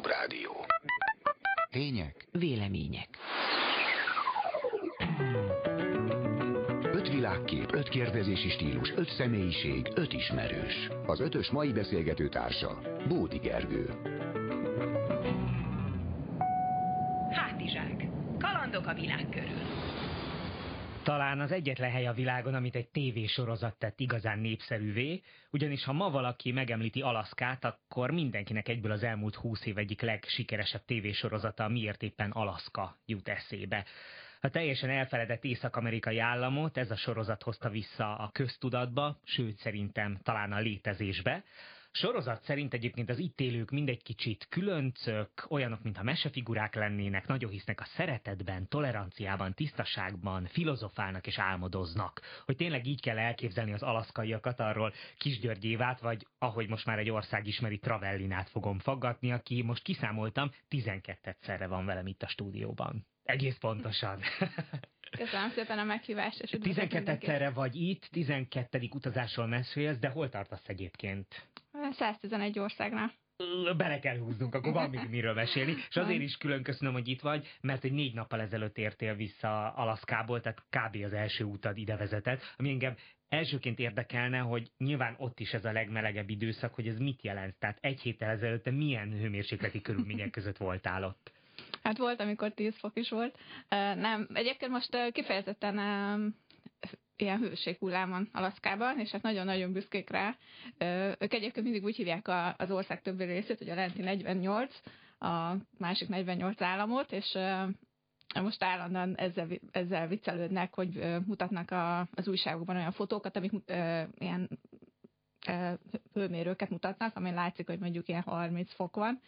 Klubrádió. Tények. Vélemények. Öt világkép, öt kérdezési stílus, öt személyiség, öt ismerős. Az ötös mai beszélgető társa, Bódi Gergő. Hátizsák. Kalandok a világ körül. Talán az egyetlen hely a világon, amit egy tévésorozat tett igazán népszerűvé, ugyanis ha ma valaki megemlíti Alaszkát, akkor mindenkinek egyből az elmúlt húsz év egyik legsikeresebb tévésorozata, miért éppen Alaszka jut eszébe. A teljesen elfeledett észak-amerikai államot ez a sorozat hozta vissza a köztudatba, sőt szerintem talán a létezésbe. Sorozat szerint egyébként az itt élők mindegy kicsit különcök, olyanok, mintha mesefigurák lennének, nagyon hisznek a szeretetben, toleranciában, tisztaságban, filozofálnak és álmodoznak. Hogy tényleg így kell elképzelni az alaszkaiakat, arról Kisgyörgy Évát, vagy ahogy most már egy ország ismeri Travellinát fogom faggatni, aki most kiszámoltam, 12-szerre van velem itt a stúdióban. Egész pontosan. Köszönöm szépen a meghívást. És 12 szerre vagy itt, 12. utazásról mesélsz, de hol tartasz egyébként? 111 országnál. Bele kell húznunk, akkor van még miről mesélni. És azért is külön köszönöm, hogy itt vagy, mert egy négy nappal ezelőtt értél vissza Alaszkából, tehát kb. az első utad ide vezetett, ami engem elsőként érdekelne, hogy nyilván ott is ez a legmelegebb időszak, hogy ez mit jelent. Tehát egy héttel ezelőtt milyen hőmérsékleti körülmények között voltál ott? Hát volt, amikor 10 fok is volt. Nem, egyébként most kifejezetten ilyen hőséghullám van Alaszkában, és hát nagyon-nagyon büszkék rá. Ők egyébként mindig úgy hívják az ország többi részét, hogy a lenti 48, a másik 48 államot, és most állandóan ezzel, ezzel viccelődnek, hogy mutatnak a, az újságokban olyan fotókat, amik ilyen hőmérőket mutatnak, amin látszik, hogy mondjuk ilyen 30 fok van,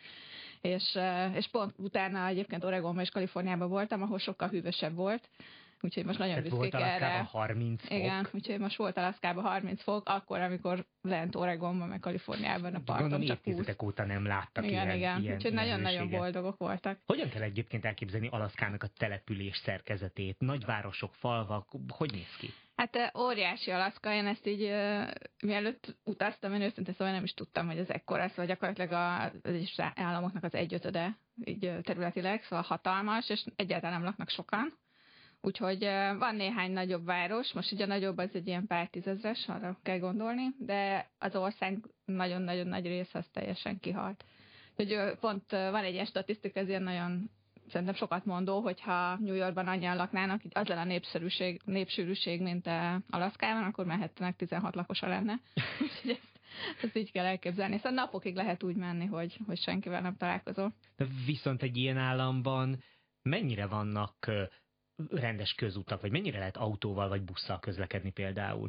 és, és pont utána egyébként Oregonban és Kaliforniában voltam, ahol sokkal hűvösebb volt, úgyhogy most nagyon büszkék erre. 30 fok. Igen, úgyhogy most volt Alaszkában 30 fok, akkor, amikor lent Oregonban, meg Kaliforniában a parton Gondolom, csak évtizedek óta nem láttak igen, ilyen, igen. ilyen Úgyhogy nagyon-nagyon boldogok voltak. Hogyan kell egyébként elképzelni Alaszkának a település szerkezetét? Nagyvárosok, falvak, hogy néz ki? Hát óriási Alaszka, én ezt így mielőtt utaztam, én őszintén szóval nem is tudtam, hogy ez ekkora, szóval gyakorlatilag az is államoknak az egyötöde így területileg, szóval hatalmas, és egyáltalán nem laknak sokan. Úgyhogy van néhány nagyobb város, most ugye a nagyobb az egy ilyen pár tízezres, arra kell gondolni, de az ország nagyon-nagyon nagy része az teljesen kihalt. Úgyhogy pont van egy ilyen statisztika, ez ilyen nagyon szerintem sokat mondó, hogyha New Yorkban annyian laknának, az lenne a népszerűség, népsűrűség, mint Alaszkában, akkor mehetnek 16 lakosa lenne. Úgyhogy ezt, ezt így kell elképzelni. Szóval napokig lehet úgy menni, hogy, hogy senkivel nem találkozol. De viszont egy ilyen államban mennyire vannak rendes közutak, vagy mennyire lehet autóval vagy busszal közlekedni például?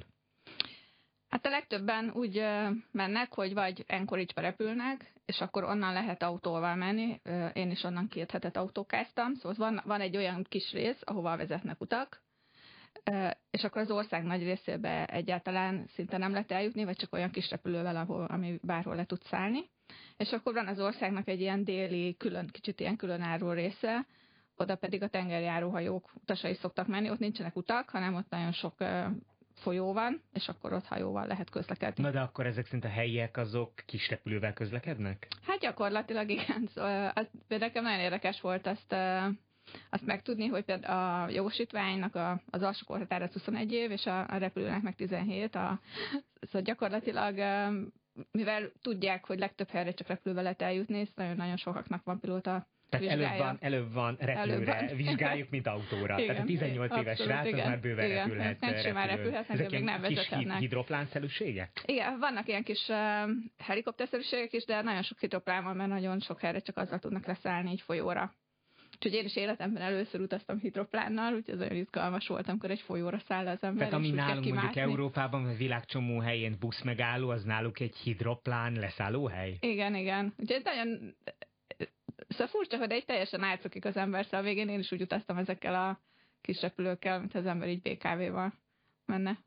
Hát a legtöbben úgy mennek, hogy vagy Anchorage-ba repülnek, és akkor onnan lehet autóval menni. Én is onnan két hetet autókáztam, szóval van, van egy olyan kis rész, ahova vezetnek utak, és akkor az ország nagy részébe egyáltalán szinte nem lehet eljutni, vagy csak olyan kis repülővel, ahol, ami bárhol le tud szállni. És akkor van az országnak egy ilyen déli, külön, kicsit ilyen különálló része, oda pedig a tengerjáróhajók utasai szoktak menni, ott nincsenek utak, hanem ott nagyon sok folyó van, és akkor ott hajóval lehet közlekedni. Na de akkor ezek szerint a helyiek azok kis repülővel közlekednek? Hát gyakorlatilag igen. Szóval az, nekem nagyon érdekes volt azt, azt megtudni, hogy például a jogosítványnak a, az alsó korhatár az 21 év, és a, a repülőnek meg 17. A, szóval gyakorlatilag mivel tudják, hogy legtöbb helyre csak repülővel lehet eljutni, nagyon-nagyon sokaknak van pilóta tehát előbb van, előbb van repülőre előbb van. vizsgáljuk, mint autóra. Igen, Tehát a 18 igen, éves rác, az már bőven igen, repülhet. Nem simán repülhetnek, Ezek még nem kis hidroplánszerűségek? Igen, vannak ilyen kis uh, helikopterszerűségek is, de nagyon sok hidroplán van, mert nagyon sok helyre csak azzal tudnak leszállni egy folyóra. Úgyhogy én is életemben először utaztam hidroplánnal, úgyhogy ez olyan izgalmas volt, amikor egy folyóra száll az ember. Tehát ami nálunk mondjuk Európában, a világcsomó helyén busz megálló, az náluk egy hidroplán leszállóhely? Igen, igen. Úgyhogy nagyon Szóval furcsa, hogy egy teljesen átszokik az ember, szóval a végén én is úgy utaztam ezekkel a kis repülőkkel, mint az ember így BKV-val menne.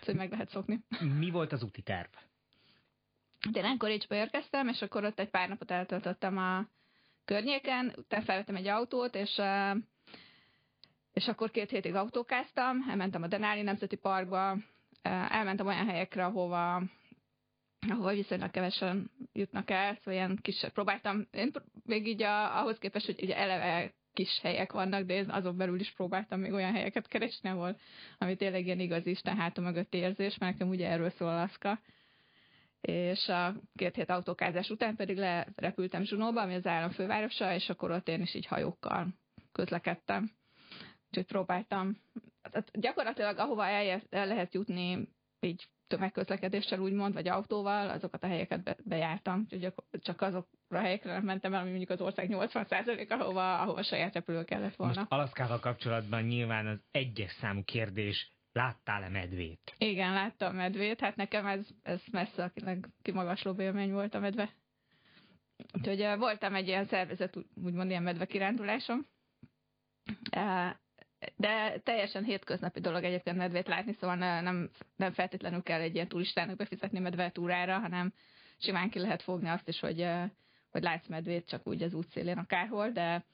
Szóval meg lehet szokni. Mi volt az úti terv? De én Anchorage-ba érkeztem, és akkor ott egy pár napot eltöltöttem a környéken, utána felvettem egy autót, és és akkor két hétig autókáztam, elmentem a Denali Nemzeti Parkba, elmentem olyan helyekre, ahova ahol viszonylag kevesen jutnak el, szóval ilyen kis, próbáltam, én még így a, ahhoz képest, hogy ugye eleve kis helyek vannak, de azon belül is próbáltam még olyan helyeket keresni, ahol, ami tényleg ilyen igaz Isten háta mögötti érzés, mert nekem ugye erről szól Alaszka. És a két hét autókázás után pedig lerepültem Zsunóba, ami az állam fővárosa, és akkor ott én is így hajókkal közlekedtem. Úgyhogy próbáltam. Tehát gyakorlatilag ahova el, el lehet jutni így tömegközlekedéssel úgymond, vagy autóval, azokat a helyeket be, bejártam. Úgyhogy csak azokra a helyekre nem mentem el, ami mondjuk az ország 80% ahova, ahova saját repülő kellett volna. Most Alaszkával kapcsolatban nyilván az egyes számú kérdés, láttál-e medvét? Igen, láttam medvét. Hát nekem ez, ez messze a kimagasló élmény volt a medve. Úgyhogy voltam egy ilyen szervezet, úgymond ilyen medve kirándulásom de teljesen hétköznapi dolog egyébként medvét látni, szóval nem, nem feltétlenül kell egy ilyen turistának befizetni medvetúrára, hanem simán ki lehet fogni azt is, hogy, hogy látsz medvét csak úgy az útszélén akárhol, de,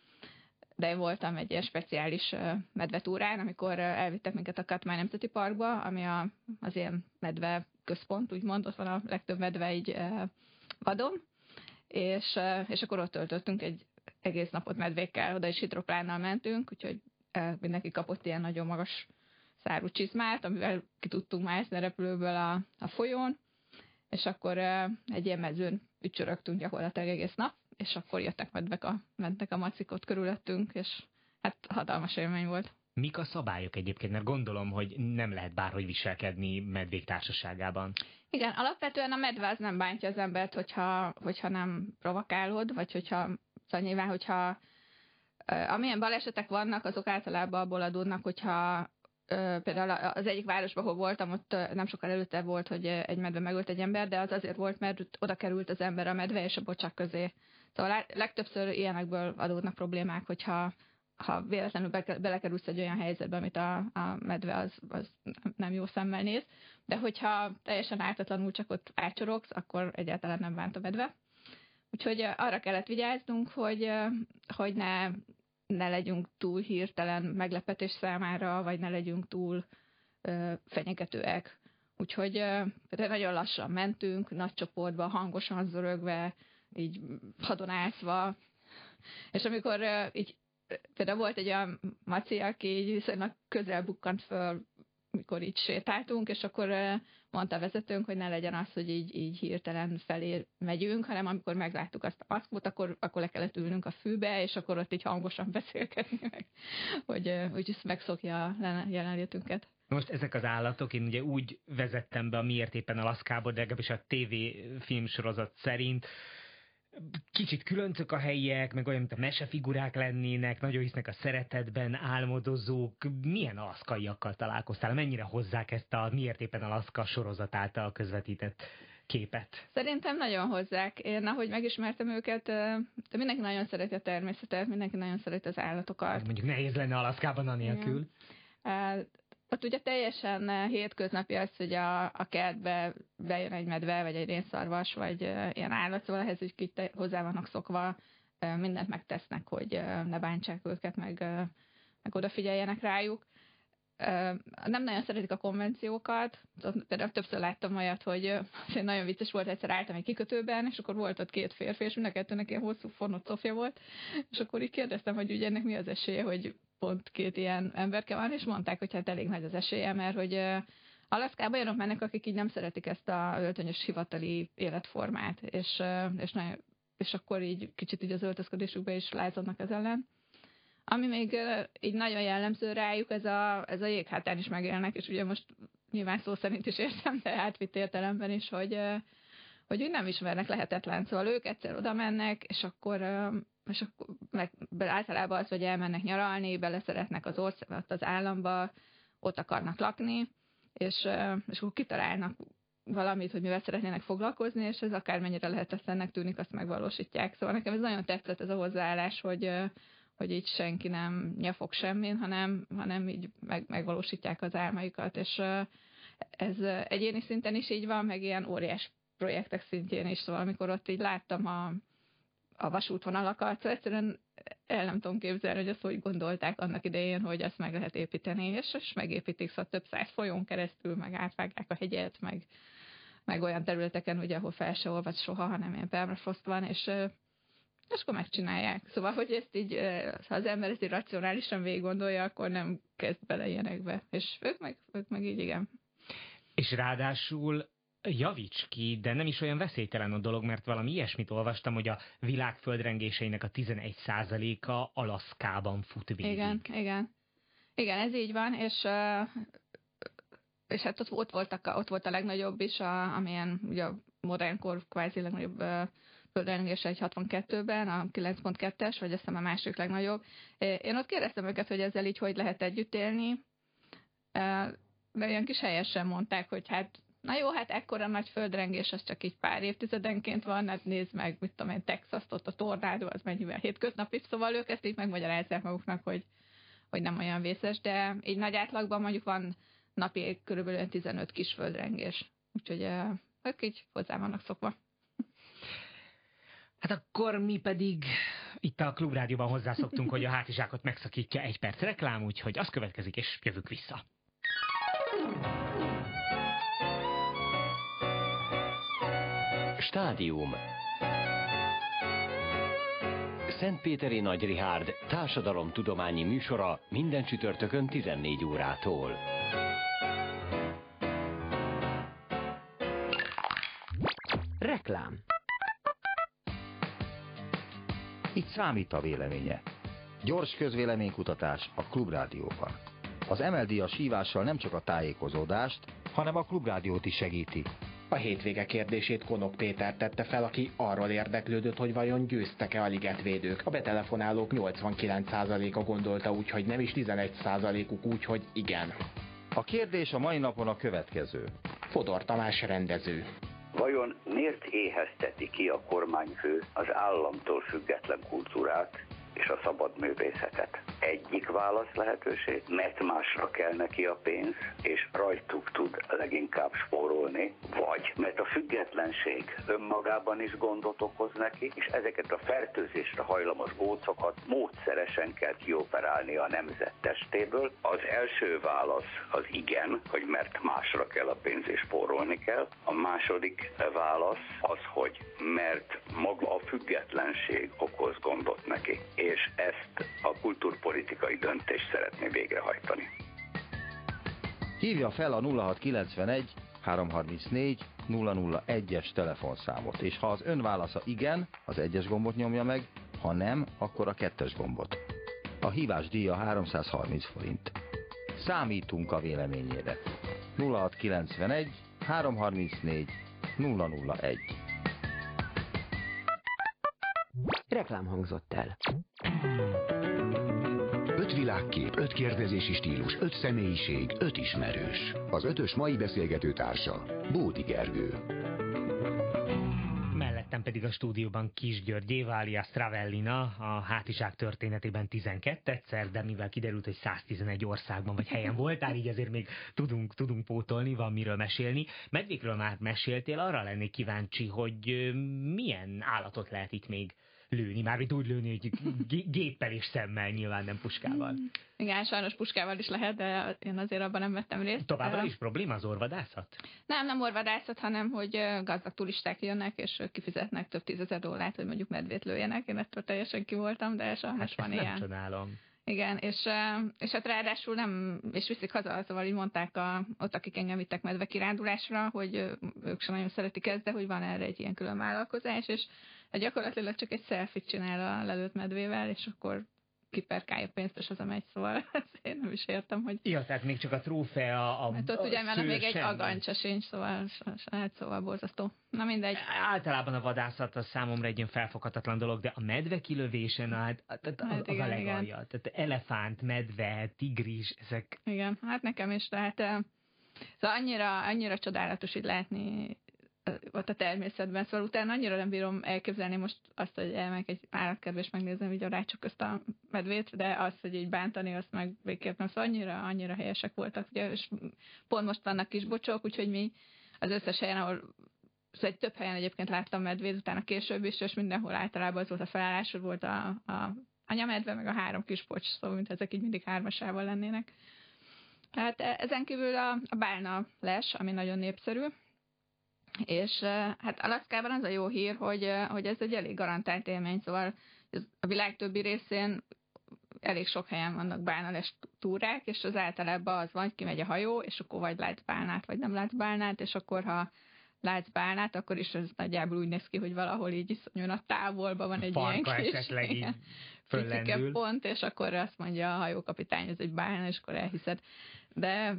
de én voltam egy ilyen speciális medvetúrán, amikor elvittek minket a Katmány Nemzeti Parkba, ami a, az ilyen medve központ, úgymond, ott van a legtöbb medve így vadon, és, és akkor ott töltöttünk egy egész napot medvékkel, oda is hidroplánnal mentünk, úgyhogy mindenki kapott ilyen nagyon magas szárú csizmát, amivel ki tudtunk mászni a repülőből a, a folyón, és akkor egy ilyen mezőn ücsörögtünk gyakorlatilag egész nap, és akkor jöttek medvek a, mentek a macikot körülöttünk, és hát hatalmas élmény volt. Mik a szabályok egyébként? Mert gondolom, hogy nem lehet bárhogy viselkedni medvék társaságában. Igen, alapvetően a medve az nem bántja az embert, hogyha, hogyha nem provokálod, vagy hogyha, szóval nyilván, hogyha amilyen balesetek vannak, azok általában abból adódnak, hogyha például az egyik városban, ahol voltam, ott nem sokkal előtte volt, hogy egy medve megölt egy ember, de az azért volt, mert oda került az ember a medve és a bocsak közé. Szóval legtöbbször ilyenekből adódnak problémák, hogyha ha véletlenül belekerülsz egy olyan helyzetbe, amit a, a medve az, az nem jó szemmel néz, de hogyha teljesen ártatlanul csak ott átcsorogsz, akkor egyáltalán nem bánt a medve. Úgyhogy arra kellett vigyáznunk, hogy, hogy ne ne legyünk túl hirtelen meglepetés számára, vagy ne legyünk túl ö, fenyegetőek. Úgyhogy ö, nagyon lassan mentünk, nagy csoportban, hangosan zörögve, így hadonászva, és amikor ö, így például volt egy olyan maci, aki így viszonylag közel bukkant föl, mikor így sétáltunk, és akkor mondta a vezetőnk, hogy ne legyen az, hogy így, így hirtelen felé megyünk, hanem amikor megláttuk azt a maszkot, akkor, akkor le kellett ülnünk a fűbe, és akkor ott így hangosan beszélgetni meg, hogy úgyis megszokja a jelenlétünket. Most ezek az állatok, én ugye úgy vezettem be a miért éppen Alaszkába, de legalábbis a TV filmsorozat szerint, kicsit különcök a helyiek, meg olyan, mint a mesefigurák lennének, nagyon hisznek a szeretetben, álmodozók. Milyen alaszkaiakkal találkoztál? Mennyire hozzák ezt a miért éppen Alaszka sorozat által közvetített képet? Szerintem nagyon hozzák. Én, ahogy megismertem őket, de mindenki nagyon szereti a természetet, mindenki nagyon szereti az állatokat. Mondjuk nehéz lenne Alaszkában anélkül. Igen. Ott ugye teljesen eh, hétköznapi az, hogy a, a kertbe bejön egy medve, vagy egy rénszarvas, vagy uh, ilyen állat, szóval ehhez úgy hozzá vannak szokva, uh, mindent megtesznek, hogy ne bántsák őket, meg, meg odafigyeljenek rájuk. Nem nagyon szeretik a konvenciókat, például többször láttam olyat, hogy nagyon vicces volt, egyszer álltam egy kikötőben, és akkor volt ott két férfi, és mind a kettőnek ilyen hosszú fonott szofja volt, és akkor így kérdeztem, hogy ugye ennek mi az esélye, hogy pont két ilyen emberke van, és mondták, hogy hát elég nagy az esélye, mert hogy Alaszkába olyanok mennek, akik így nem szeretik ezt a öltönyös hivatali életformát, és, és, nagyon, és akkor így kicsit így az öltözködésükbe is lázadnak ez ellen. Ami még így nagyon jellemző rájuk, ez a, ez a jéghátán is megélnek, és ugye most nyilván szó szerint is értem, de átvitt értelemben is, hogy, hogy úgy nem ismernek lehetetlen. Szóval ők egyszer oda mennek, és akkor és akkor meg általában az, hogy elmennek nyaralni, beleszeretnek az ország, az államba, ott akarnak lakni, és, és akkor kitalálnak valamit, hogy mivel szeretnének foglalkozni, és ez akármennyire lehetetlennek tűnik, azt megvalósítják. Szóval nekem ez nagyon tetszett ez a hozzáállás, hogy, hogy így senki nem nyafog semmin, hanem, hanem így meg, megvalósítják az álmaikat, és ez egyéni szinten is így van, meg ilyen óriás projektek szintjén is, szóval amikor ott így láttam a, a vasútvonalakat, szóval egyszerűen el nem tudom képzelni, hogy azt hogy gondolták annak idején, hogy ezt meg lehet építeni, és, és megépítik, szóval több száz folyón keresztül, meg átvágják a hegyet, meg meg olyan területeken, ugye, ahol fel se olvad soha, hanem ilyen permafrost van, és és akkor megcsinálják. Szóval, hogy ezt így, ha az ember ezt így racionálisan végig gondolja, akkor nem kezd bele ilyenekbe. És ők meg, ők meg így, igen. És ráadásul javíts ki, de nem is olyan veszélytelen a dolog, mert valami ilyesmit olvastam, hogy a világ földrengéseinek a 11%-a Alaszkában fut végig. Igen, igen. Igen, ez így van, és és hát ott, ott, voltak, ott volt a legnagyobb is, a, amilyen ugye a modernkor kvázi legnagyobb földrengés egy 62-ben, a 9.2-es, vagy azt hiszem a másik legnagyobb. Én ott kérdeztem őket, hogy ezzel így hogy lehet együtt élni, de ilyen kis helyesen mondták, hogy hát na jó, hát ekkora nagy földrengés, az csak így pár évtizedenként van, hát nézd meg, mit tudom én, texas ott a tornádó, az mennyivel hétköznapi, szóval ők ezt így megmagyarázzák maguknak, hogy, hogy nem olyan vészes, de így nagy átlagban mondjuk van napi körülbelül 15 kis földrengés. Úgyhogy ők így hozzá vannak szokva. Hát akkor mi pedig itt a Klubrádióban hozzászoktunk, hogy a hátizsákot megszakítja egy perc reklám, úgyhogy az következik, és jövünk vissza. Stádium Szentpéteri Nagy Rihárd társadalomtudományi műsora minden csütörtökön 14 órától. Reklám Itt számít a véleménye. Gyors közvéleménykutatás a Klubrádióban. Az MLD a sívással nem csak a tájékozódást, hanem a Klubrádiót is segíti. A hétvége kérdését Konok Péter tette fel, aki arról érdeklődött, hogy vajon győztek-e a ligetvédők. A betelefonálók 89%-a gondolta úgy, hogy nem is 11%-uk úgy, hogy igen. A kérdés a mai napon a következő. Fodor Tamás rendező. Vajon miért éhezteti ki a kormányfő az államtól független kultúrát és a szabad művészetet? Egyik válasz lehetőség, mert másra kell neki a pénz, és rajtuk tud leginkább spórolni, vagy mert a függetlenség önmagában is gondot okoz neki, és ezeket a fertőzésre hajlamos gócokat módszeresen kell kioperálni a nemzet testéből. Az első válasz az igen, hogy mert másra kell a pénz és spórolni kell. A második válasz az, hogy mert maga a függetlenség okoz gondot neki, és ezt a kulturpolitikai döntést szeretné végrehajtani. Hívja fel a 0691 334 001-es telefonszámot, és ha az ön válasza igen, az egyes gombot nyomja meg, ha nem, akkor a kettes gombot. A hívás díja 330 forint. Számítunk a véleményére. 0691 334 001 Reklám hangzott el. Öt világkép, öt kérdezési stílus, öt személyiség, öt ismerős. Az ötös mai beszélgető társa, Bódi Gergő. Mellettem pedig a stúdióban Kis György Éva alias Travellina, a hátizsák történetében 12 egyszer, de mivel kiderült, hogy 111 országban vagy helyen voltál, így azért még tudunk, tudunk pótolni, van miről mesélni. Medvékről már meséltél, arra lennék kíváncsi, hogy milyen állatot lehet itt még lőni, már úgy lőni, hogy gé- géppel és szemmel, nyilván nem puskával. Igen, sajnos puskával is lehet, de én azért abban nem vettem részt. Továbbra is probléma az orvadászat? Nem, nem orvadászat, hanem hogy gazdag turisták jönnek, és kifizetnek több tízezer dollárt, hogy mondjuk medvét lőjenek. Én ettől teljesen ki voltam, de sajnos Hát van nem ilyen. csodálom. Igen, és, és hát ráadásul nem, és viszik haza, szóval így mondták a, ott, akik engem vittek medve kirándulásra, hogy ők sem nagyon szeretik ezt, de hogy van erre egy ilyen külön vállalkozás, és hát gyakorlatilag csak egy selfie csinál a lelőtt medvével, és akkor kiperkálja pénzt, és az a megy, szóval én nem is értem, hogy Ja, tehát még csak a trófea, a Hát ott ugye már még egy agancsa sincs, szóval, hát szóval borzasztó. Na mindegy. Általában a vadászat az számomra egy ilyen felfoghatatlan dolog, de a medve kilövésen hát, hát, hát az igen, a igen. legalja. Tehát elefánt, medve, tigris, ezek Igen, hát nekem is, tehát eh, szóval annyira, annyira csodálatos így látni ott a természetben, szóval utána annyira nem bírom elképzelni most azt, hogy elmegyek egy állatkertbe megnézem így a rácsok közt a medvét, de azt, hogy így bántani, azt meg végképp. Szóval annyira, annyira helyesek voltak, ugye, és pont most vannak kis bocsók, úgyhogy mi az összes helyen, ahol Szóval egy több helyen egyébként láttam medvét, utána később is, és mindenhol általában az volt a felállás, hogy volt a, a anyamedve, meg a három kis bocs, szóval mint ezek így mindig hármasával lennének. Hát e- ezen kívül a, a bálna les, ami nagyon népszerű. És hát Alaszkában az a jó hír, hogy, hogy ez egy elég garantált élmény, szóval a világ többi részén elég sok helyen vannak bálnales túrák, és az általában az van, hogy kimegy a hajó, és akkor vagy látsz bálnát, vagy nem látsz bálnát, és akkor ha látsz bálnát, akkor is ez nagyjából úgy néz ki, hogy valahol így iszonyúan a távolban van egy Farka ilyen kis esetleg így föllendül. pont, és akkor azt mondja a hajókapitány, ez egy bálna, és akkor elhiszed. De,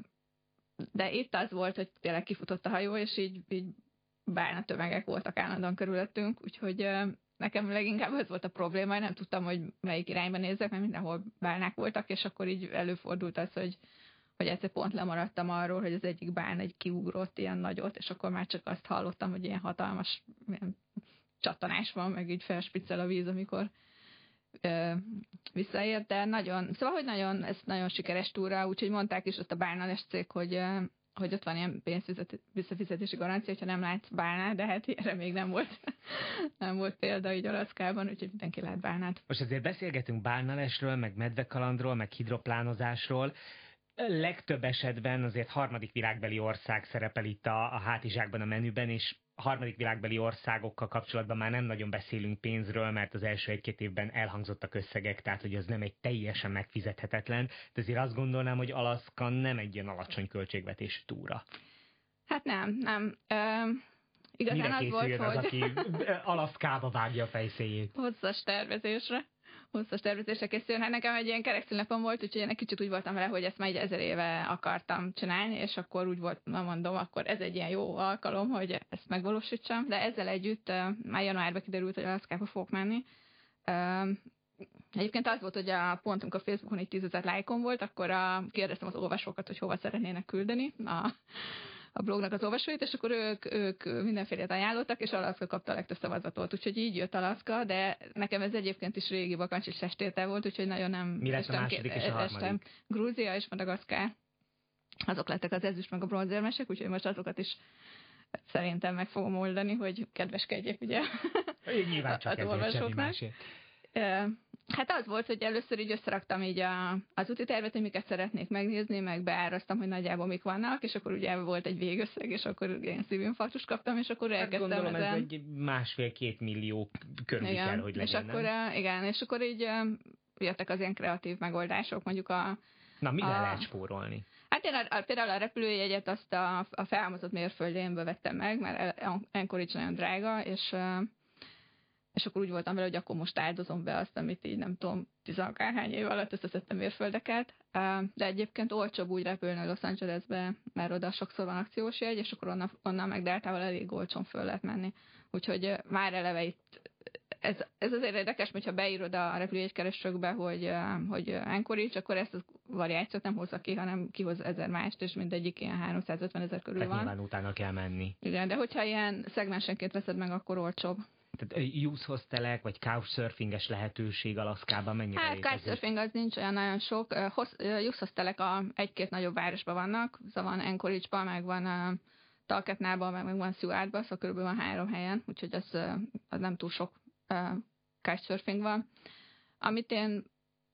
de itt az volt, hogy tényleg kifutott a hajó, és így, így bálna tömegek voltak állandóan körülöttünk, úgyhogy nekem leginkább ez volt a probléma, nem tudtam, hogy melyik irányba nézzek, mert mindenhol bálnák voltak, és akkor így előfordult az, hogy, hogy egyszer pont lemaradtam arról, hogy az egyik bán egy kiugrott ilyen nagyot, és akkor már csak azt hallottam, hogy ilyen hatalmas ilyen csattanás van, meg így felspiccel a víz, amikor ö, visszaért, de nagyon, szóval, hogy nagyon, ez nagyon sikeres túra, úgyhogy mondták is ott a bálnales cég, hogy hogy ott van ilyen pénzvisszafizetési garancia, hogyha nem látsz bálnát, de hát erre még nem volt, nem volt példa így Alaszkában, úgyhogy mindenki lát bálnát. Most azért beszélgetünk bálnalesről, meg medvekalandról, meg hidroplánozásról, legtöbb esetben azért harmadik világbeli ország szerepel itt a, a hátizsákban, a menüben, és harmadik világbeli országokkal kapcsolatban már nem nagyon beszélünk pénzről, mert az első egy-két évben elhangzottak összegek, tehát hogy az nem egy teljesen megfizethetetlen, de azért azt gondolnám, hogy Alaszka nem egy ilyen alacsony költségvetésű túra. Hát nem, nem. Ö, igazán Mire az volt, az, hogy... aki Alaszkába vágja a fejszéjét? Hosszas tervezésre hosszas tervezésre készüljön. Hát nekem egy ilyen kerekszínlepom volt, úgyhogy én egy kicsit úgy voltam vele, hogy ezt már egy ezer éve akartam csinálni, és akkor úgy volt, na mondom, akkor ez egy ilyen jó alkalom, hogy ezt megvalósítsam, de ezzel együtt már januárban kiderült, hogy Alaszkába fogok menni. Egyébként az volt, hogy a pontunk a Facebookon egy tízezer lájkon volt, akkor a, kérdeztem az olvasókat, hogy hova szeretnének küldeni a, a blognak az olvasóit, és akkor ők, ők mindenfélét ajánlottak, és Alaszka kapta a legtöbb szavazatot. Úgyhogy így jött Alaszka, de nekem ez egyébként is régi és estétel volt, úgyhogy nagyon nem... Mi lesz a második és a harmadik? Grúzia és Madagaszkár. Azok lettek az ezüst meg a bronzérmesek, úgyhogy most azokat is szerintem meg fogom oldani, hogy kedveskedjek ugye Nyilván csak az olvasóknak. Hát az volt, hogy először így összeraktam így a, az úti tervet, hogy miket szeretnék megnézni, meg beárasztam, hogy nagyjából mik vannak, és akkor ugye volt egy végösszeg, és akkor ilyen szívinfarktus kaptam, és akkor hát elkezdtem gondolom, ezen. ez egy másfél-két millió körül igen, kell, hogy legyen, és akkor, nem? Igen, és akkor így jöttek az ilyen kreatív megoldások, mondjuk a... Na, mire a, lehet spórolni? Hát én a, a, például a repülőjegyet azt a, a felhalmozott mérföldénből vettem meg, mert Anchorage nagyon drága, és és akkor úgy voltam vele, hogy akkor most áldozom be azt, amit így nem tudom, tizenakárhány év alatt összeszedtem mérföldeket, de egyébként olcsóbb úgy repülni Los Angelesbe, mert oda sokszor van akciós jegy, és akkor onnan, onnan meg deltával elég olcsón föl lehet menni. Úgyhogy már eleve itt ez, ez azért érdekes, hogyha beírod a repülőjegykeresőkbe, hogy, hogy Anchorage, akkor ezt a variációt nem hozza ki, hanem kihoz ezer mást, és mindegyik ilyen 350 ezer körül Tehát van. nyilván utána kell menni. Igen, de hogyha ilyen szegmensenként veszed meg, akkor olcsóbb tehát youth hostelek, vagy couchsurfinges lehetőség Alaszkában mennyire Hát couchsurfing az nincs olyan nagyon sok. Youth hostelek a egy-két nagyobb városban vannak, szóval van Anchorage-ban, meg van a Talketnában, meg, meg van Sewardban, szóval körülbelül van három helyen, úgyhogy az, az nem túl sok couchsurfing van. Amit én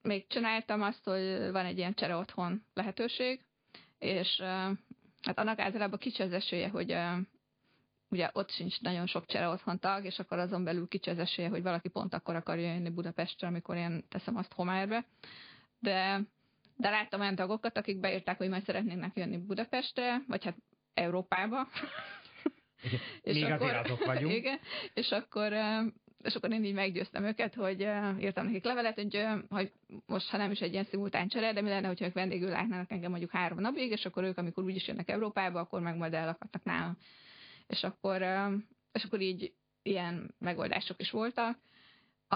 még csináltam azt, hogy van egy ilyen csere otthon lehetőség, és hát annak általában kicsi az esélye, hogy ugye ott sincs nagyon sok csere otthon tag, és akkor azon belül kicsi az esélye, hogy valaki pont akkor akarja jönni Budapestre, amikor én teszem azt homárbe. De, de láttam olyan tagokat, akik beírták, hogy majd szeretnének jönni Budapestre, vagy hát Európába. Igen, és Még akkor, azért azok vagyunk. Igen, és akkor és akkor én így meggyőztem őket, hogy írtam nekik levelet, hogy, hogy most, ha nem is egy ilyen szimultán csere, de mi lenne, hogyha ők vendégül látnának engem mondjuk három napig, és akkor ők, amikor úgyis jönnek Európába, akkor meg majd ellakadnak nálam és akkor, és akkor így ilyen megoldások is voltak. A,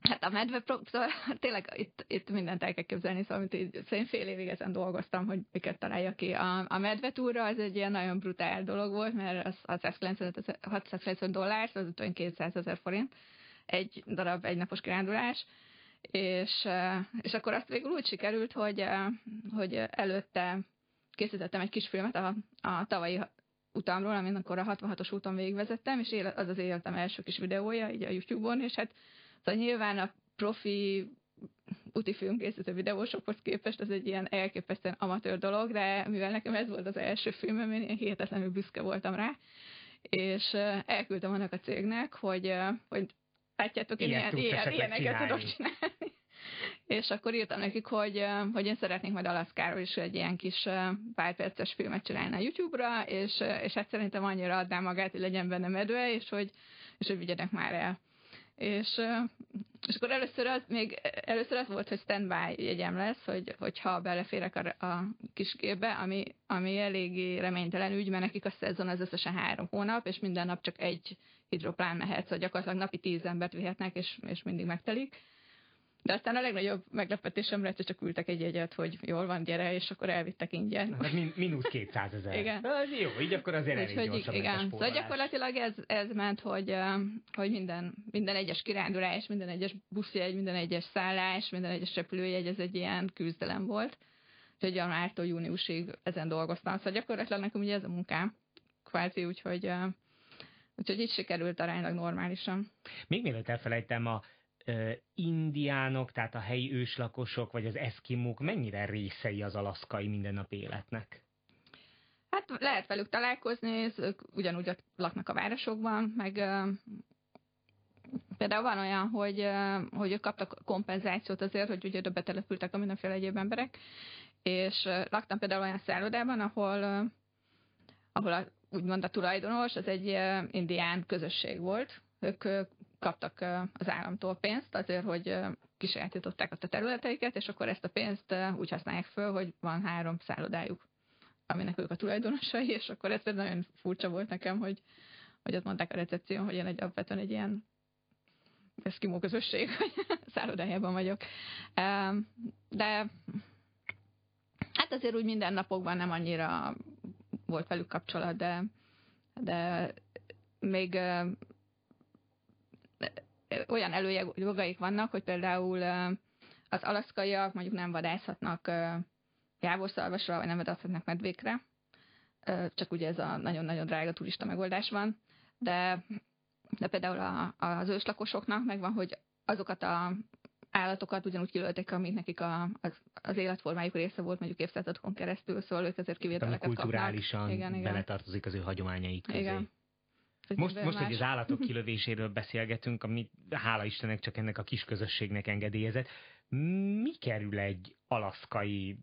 hát a medve, szóval tényleg itt, itt mindent el kell képzelni, szóval amit így, szóval én fél évig ezen dolgoztam, hogy miket találja ki. A, a medvetúra az egy ilyen nagyon brutál dolog volt, mert az 690, 690 dollár, az 200 ezer forint, egy darab egynapos kirándulás, és, és akkor azt végül úgy sikerült, hogy, hogy előtte készítettem egy kis filmet a, a tavalyi utamról, amin akkor a 66-os úton végigvezettem, és az az életem első kis videója, így a YouTube-on, és hát szóval nyilván a profi úti filmkészítő videósokhoz képest ez egy ilyen elképesztően amatőr dolog, de mivel nekem ez volt az első filmem, én hihetetlenül büszke voltam rá, és elküldtem annak a cégnek, hogy, hogy látjátok, én ilyen, ilyen, ilyeneket tudok csinálni. És akkor írtam nekik, hogy, hogy én szeretnék majd Alaszkáról is egy ilyen kis pár perces filmet csinálni a YouTube-ra, és, és hát szerintem annyira adná magát, hogy legyen benne medve, és hogy, és hogy vigyenek már el. És, és akkor először az, még először az volt, hogy standby jegyem lesz, hogy, hogyha beleférek a, a kis gépbe, ami, ami eléggé reménytelen ügy, mert nekik a szezon az összesen három hónap, és minden nap csak egy hidroplán mehet, szóval gyakorlatilag napi tíz embert vihetnek, és, és mindig megtelik. De aztán a legnagyobb meglepetésem lett, hogy csak ültek egy jegyet, hogy jól van, gyere, és akkor elvittek ingyen. Hát min- mínusz 200 ezer. Igen. Hát jó, így akkor azért elég Úgyhogy gyorsabb igen. Szóval gyakorlatilag ez, ez ment, hogy, hogy minden, minden egyes kirándulás, minden egyes buszjegy, minden egyes szállás, minden egyes repülőjegy, ez egy ilyen küzdelem volt. Úgyhogy januártól júniusig ezen dolgoztam. Szóval gyakorlatilag nekem ugye ez a munkám, kvázi, úgyhogy, úgyhogy így sikerült aránylag normálisan. Még mielőtt elfelejtem, a indiánok, tehát a helyi őslakosok, vagy az eszkimók mennyire részei az alaszkai mindennapi életnek? Hát lehet velük találkozni, ők ugyanúgy ott laknak a városokban, meg például van olyan, hogy, hogy ők kaptak kompenzációt azért, hogy ugye betelepültek a mindenféle egyéb emberek, és laktam például olyan szállodában, ahol, ahol a, úgymond a tulajdonos, az egy indián közösség volt, ők kaptak az államtól pénzt azért, hogy kisajátították azt a területeiket, és akkor ezt a pénzt úgy használják föl, hogy van három szállodájuk, aminek ők a tulajdonosai, és akkor ez nagyon furcsa volt nekem, hogy, hogy ott mondták a recepción, hogy én egy alapvetően egy ilyen eszkimó közösség, hogy szállodájában vagyok. De hát azért úgy minden napokban nem annyira volt velük kapcsolat, de, de még olyan előjogaik vannak, hogy például az alaszkaiak mondjuk nem vadászhatnak jávorszalvasra, vagy nem vadászhatnak medvékre, csak ugye ez a nagyon-nagyon drága turista megoldás van, de, de például a, az őslakosoknak megvan, hogy azokat a állatokat ugyanúgy kilölték, amit nekik a, az, az életformájuk része volt mondjuk évszázadokon keresztül, szóval ők ezért kivételeket kapnak. kulturálisan igen, igen. beletartozik az ő hagyományaik közé. Igen. Most, most, hogy az állatok kilövéséről beszélgetünk, ami hála Istennek csak ennek a kis közösségnek engedélyezett, mi kerül egy alaszkai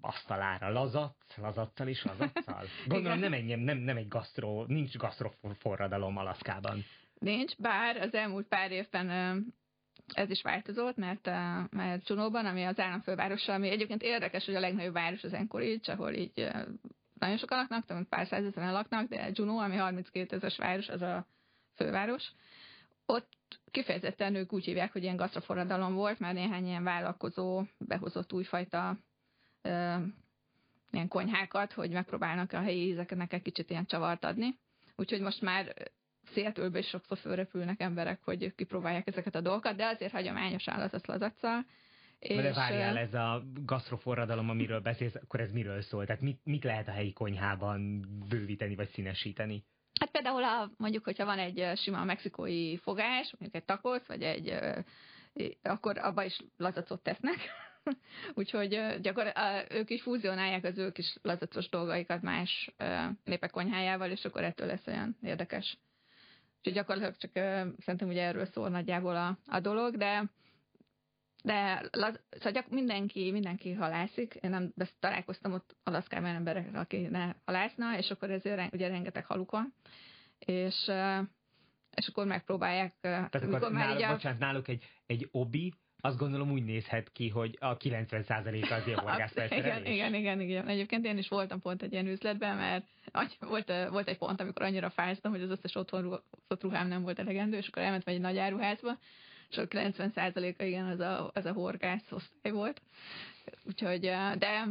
asztalára? Lazac? Lazattal is lazattal? Gondolom nem egy, nem, nem egy gasztro, nincs gasztroforradalom Alaszkában. Nincs, bár az elmúlt pár évben ez is változott, mert, mert Csunóban, ami az államfővárosa, ami egyébként érdekes, hogy a legnagyobb város az Anchorage, ahol így nagyon sokan laknak, tehát pár százezeren laknak, de Juneau, ami 32 ezeres város, az a főváros. Ott kifejezetten ők úgy hívják, hogy ilyen gasztroforradalom volt, mert néhány ilyen vállalkozó behozott újfajta ö, ilyen konyhákat, hogy megpróbálnak a helyi ízeknek egy kicsit ilyen csavart adni. Úgyhogy most már Seattle-be is sokszor fölrepülnek emberek, hogy kipróbálják ezeket a dolgokat, de azért hagyományos állat az lazaccal, és... De várjál, ez a gasztroforradalom, amiről beszélsz, akkor ez miről szól? Tehát mit, mit lehet a helyi konyhában bővíteni vagy színesíteni? Hát például a, mondjuk, hogyha van egy sima mexikói fogás, mondjuk egy takosz, vagy egy, akkor abba is lazacot tesznek. Úgyhogy gyakor, ők is fúzionálják az ők is lazacos dolgaikat más népek konyhájával, és akkor ettől lesz olyan érdekes. Úgyhogy gyakorlatilag csak szerintem ugye erről szól nagyjából a, a dolog, de de szóval mindenki, mindenki halászik. Én nem de találkoztam ott Alaszkában emberekkel, aki ne halászna, és akkor ezért ugye rengeteg haluk van. És, és akkor megpróbálják. Tehát akkor már náluk, a... bocsánat, náluk egy, egy obi, azt gondolom úgy nézhet ki, hogy a 90% az ilyen igen, igen, igen, igen. Egyébként én is voltam pont egy ilyen üzletben, mert volt, volt egy pont, amikor annyira fáztam, hogy az összes otthon ruhám nem volt elegendő, és akkor elmentem egy nagy áruházba, és a 90%-a igen, az a, az a horgász osztály volt. Úgyhogy, de,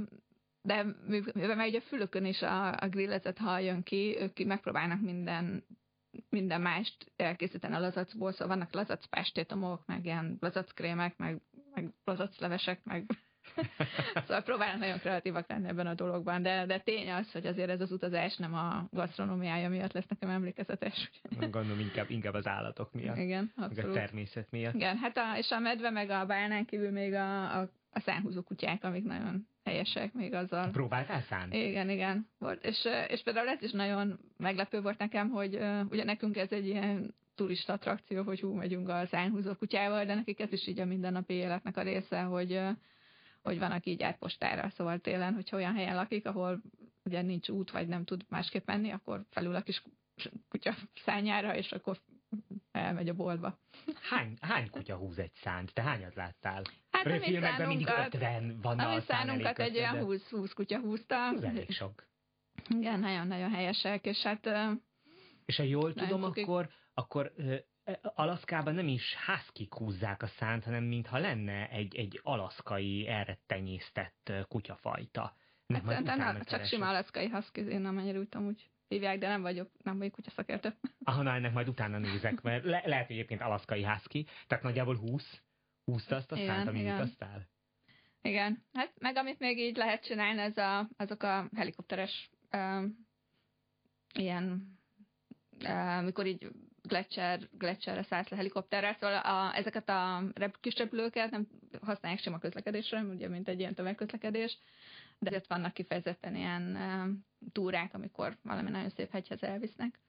de mivel ugye a fülökön is a, a grillezett hal jön ki, ők megpróbálnak minden minden mást elkészíteni a lazacból, szóval vannak lazacpástétomok, meg ilyen lazackrémek, meg, meg lazaclevesek, meg szóval próbálnak nagyon kreatívak lenni ebben a dologban, de, de tény az, hogy azért ez az utazás nem a gasztronómiája miatt lesz nekem emlékezetes. Gondolom inkább, inkább az állatok miatt. Igen, abszolút. A természet miatt. Igen, hát a, és a medve meg a bálnán kívül még a, a, a szánhúzó kutyák, amik nagyon helyesek még azzal. Próbáltál szánni? Igen, igen. Volt. És, és például ez is nagyon meglepő volt nekem, hogy ugye nekünk ez egy ilyen turista attrakció, hogy hú, megyünk a szánhúzó kutyával, de nekik ez is így a mindennapi életnek a része, hogy, hogy van, aki így átpostára, szóval télen, hogyha olyan helyen lakik, ahol ugye nincs út, vagy nem tud másképp menni, akkor felül a kis kutya szányára, és akkor elmegy a boltba. Hány, hány kutya húz egy szánt? Te hányat láttál? Hát a filmekben mindig 50 van a szánunkat egy olyan 20, 20 kutya húzta. Ez elég sok. Igen, nagyon-nagyon helyesek, és hát... És ha jól tudom, akkor akkor Alaszkában nem is házkik húzzák a szánt, hanem mintha lenne egy, egy alaszkai erre tenyésztett kutyafajta. Nem, hát nem, csak keresek. sima alaszkai husky, én nem mennyire úgy úgy hívják, de nem vagyok, nem vagyok kutyaszakértő. Aha, na, ennek majd utána nézek, mert le, lehet, hogy egyébként alaszkai husky, tehát nagyjából 20, húzta azt a szánt, amit utaztál? Igen, hát meg amit még így lehet csinálni, ez a, azok a helikopteres um, ilyen, uh, mikor így Gletscher, Gletscherre szállt le helikopterrel, szóval a, ezeket a rep, kis repülőket nem használják sem a közlekedésre, ugye, mint egy ilyen tömegközlekedés, de ezért vannak kifejezetten ilyen túrák, amikor valami nagyon szép hegyhez elvisznek.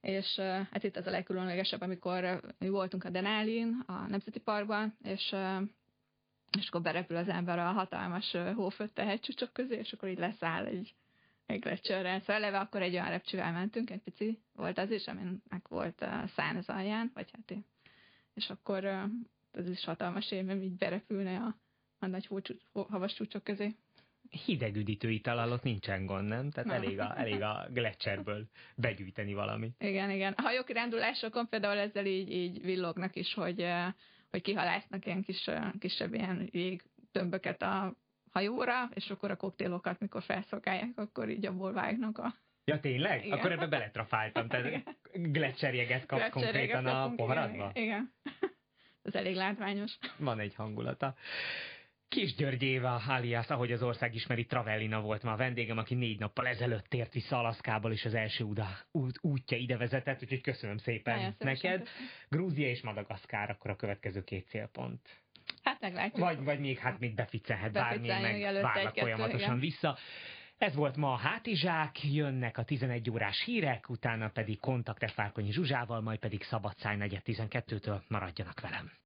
És hát itt az a legkülönlegesebb, amikor mi voltunk a Denálin, a Nemzeti Parkban, és és akkor berepül az ember a hatalmas hófötte hegycsúcsok közé, és akkor így leszáll egy egy lecserrel. Szóval eleve akkor egy olyan repcsivel mentünk, egy pici volt az is, aminek volt a szán az alján, vagy hát én. És akkor ez is hatalmas élmény, így berepülne a, a nagy havas csúcsok közé. Hidegüdítő ital alatt nincsen gond, nem? Tehát nem. elég a, elég a gletscherből begyűjteni valami. Igen, igen. A hajókirándulásokon például ezzel így, így villognak is, hogy, hogy kihalásznak ilyen kis, kisebb ilyen jég tömböket a hajóra, és akkor a koktélokat, mikor felszolgálják, akkor így abból vágnak a... Ja, tényleg? Igen. Akkor ebbe beletrafáltam, tehát gletszerjeget kapsz konkrétan a poharadba? Igen. Ez elég látványos. Van egy hangulata. Kis György Éva, alias, ahogy az ország ismeri, Travellina volt ma a vendégem, aki négy nappal ezelőtt tért vissza Alaszkából, és az első uda, út, útja ide vezetett, úgyhogy köszönöm szépen Nagyon neked. Köszönöm. Grúzia és Madagaszkár, akkor a következő két célpont. Hát meglátjuk. Vagy, vagy még, hát még beficelhet bármi, meg várnak folyamatosan vissza. Ez volt ma a Hátizsák, jönnek a 11 órás hírek, utána pedig kontakt Fárkonyi Zsuzsával, majd pedig Szabadszáj 4 12-től maradjanak velem.